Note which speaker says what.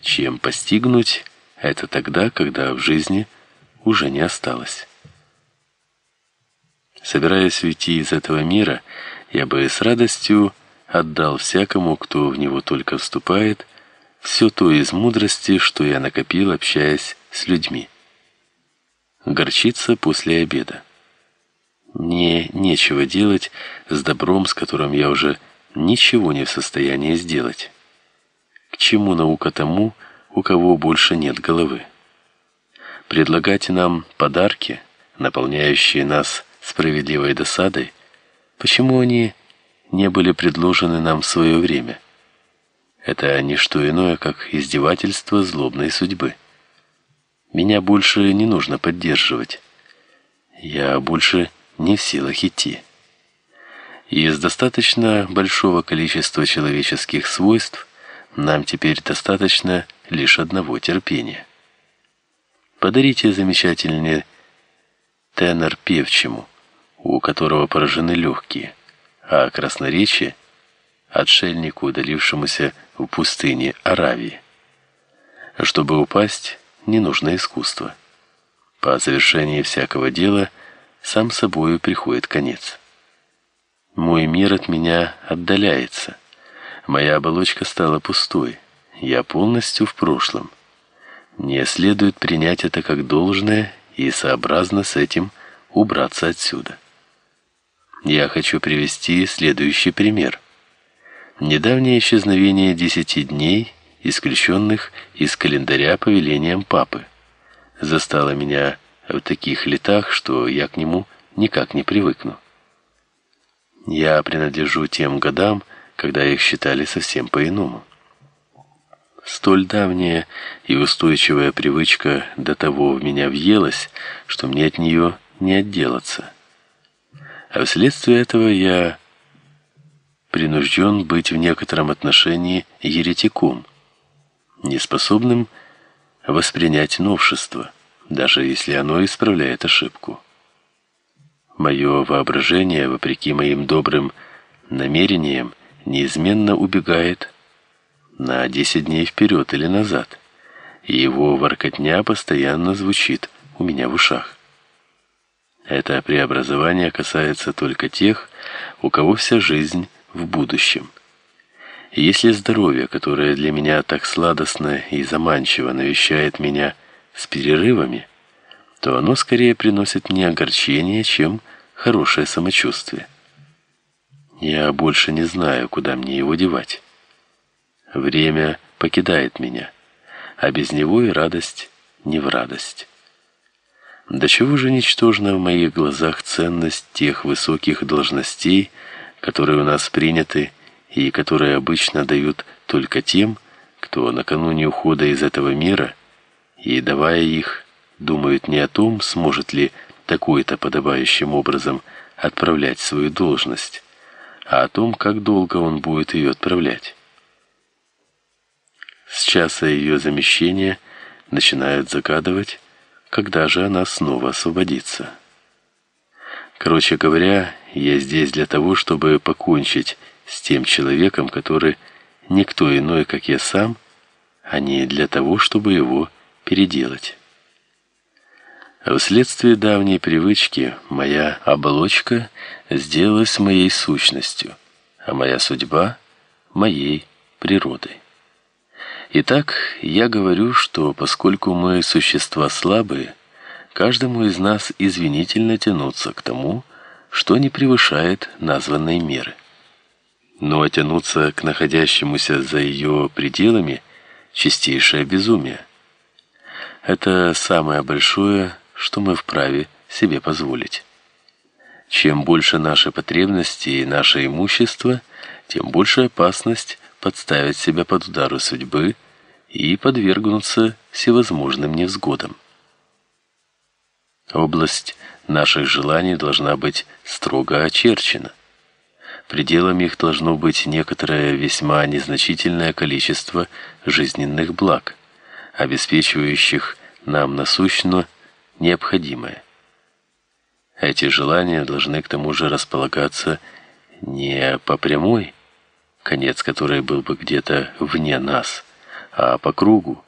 Speaker 1: чем постигнуть это тогда, когда в жизни уже не осталось. Собираясь уйти из этого мира, я бы с радостью отдал всякому, кто в него только вступает, все то из мудрости, что я накопил, общаясь с людьми. Горчица после обеда. Мне нечего делать с добром, с которым я уже ничего не в состоянии сделать. Чему наука тому, у кого больше нет головы? Предлагать нам подарки, наполняющие нас справедливой досадой, почему они не были предложены нам в свое время? Это не что иное, как издевательство злобной судьбы. Меня больше не нужно поддерживать. Я больше не в силах идти. Из достаточно большого количества человеческих свойств нам теперь достаточно лишь одного терпения. Подарите замечательный тенор певчему, у которого поражены легкие, а красноречие отшельнику, удалившемуся в пустыне Аравии. Чтобы упасть, не нужно искусство. По завершении всякого дела сам собою приходит конец. Мой мир от меня отдаляется. Моя оболочка стала пустой. Я полностью в прошлом. Мне следует принять это как должное и сообразно с этим убраться отсюда. Я хочу привести следующий пример. Недавнее исчезновение десяти дней, исключенных из календаря повелением папы, застало меня в таких летах, что я к нему никак не привыкну. Я принадлежу тем годам, когда их считали совсем по-иному. Столь давняя и устойчивая привычка до того в меня въелась, что мне от нее не отделаться. А вследствие этого я принужден быть в некотором отношении еретиком, неспособным воспринять новшество, даже если оно исправляет ошибку. Мое воображение, вопреки моим добрым намерениям, неизменно убегает на 10 дней вперед или назад, и его воркотня постоянно звучит у меня в ушах. Это преобразование касается только тех, у кого вся жизнь в будущем. И если здоровье, которое для меня так сладостно и заманчиво навещает меня с перерывами, то оно скорее приносит мне огорчение, чем хорошее самочувствие. Я больше не знаю, куда мне его девать. Время покидает меня, а без него и радость не в радость. До чего же ничтожна в моих глазах ценность тех высоких должностей, которые у нас приняты и которые обычно дают только тем, кто накануне ухода из этого мира и давая их, думают не о том, сможет ли такой-то подобающим образом отправлять свою должность, а о том, как долго он будет ее отправлять. С часа ее замещения начинают загадывать, когда же она снова освободится. Короче говоря, я здесь для того, чтобы покончить с тем человеком, который никто иной, как я сам, а не для того, чтобы его переделать. А вследствие давней привычки моя оболочка сделалась моей сущностью, а моя судьба моей природой. Итак, я говорю, что поскольку мы существа слабые, каждому из нас извинительно тянуться к тому, что не превышает названной меры. Но тянуться к находящемуся за ее пределами чистейшее безумие. Это самое большое, что мы вправе себе позволить. Чем больше наши потребности и наше имущество, тем больше опасность подставить себя под удары судьбы и подвергнуться всевозможным невзгодам. Область наших желаний должна быть строго очерчена. Пределом их должно быть некоторое весьма незначительное количество жизненных благ, обеспечивающих нам насущно необходимое. Эти желания должны к тому же располагаться не по прямой, конец которой был бы где-то вне нас, а по кругу